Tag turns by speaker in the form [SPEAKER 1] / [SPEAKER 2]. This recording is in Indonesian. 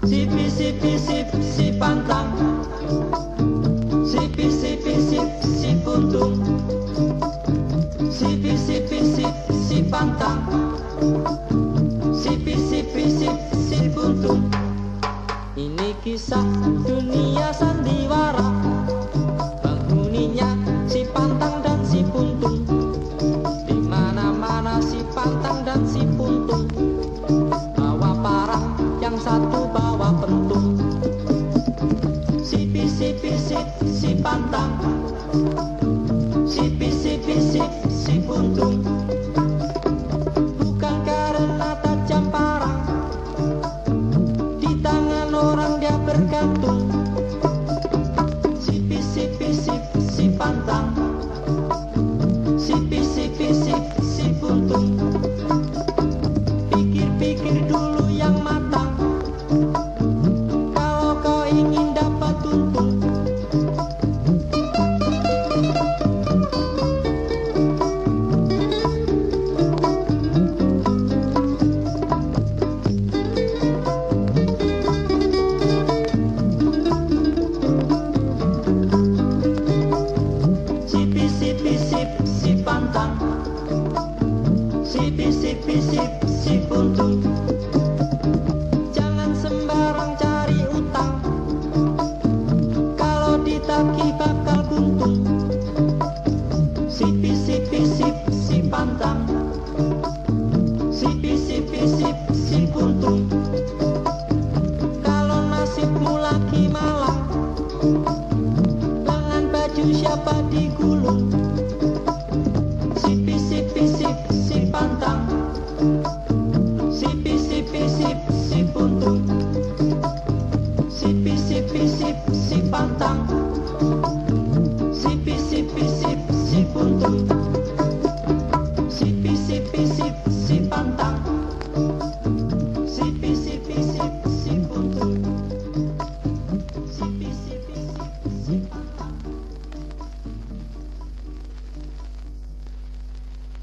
[SPEAKER 1] Sipi sipi sip si pantang. Sipi sipi sip si puntung Sipi sipi sip si pantang. Sipi sipi sip si puntung Ini kisah dunia sandiwara. Penghuninya si pantang dan si puntung. Di mana mana si pantang dan si puntung. Bawa parang yang satu pentung Sipi sipi sip si pantang. Sipi sipi sip si puntung Kalau kau Ditagi bakal buntung. Sipi sipi sip si pantang. Sipi sipi sip si puntung Kalau nasibmu lagi malang